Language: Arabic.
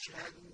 يَشْهَدُونَ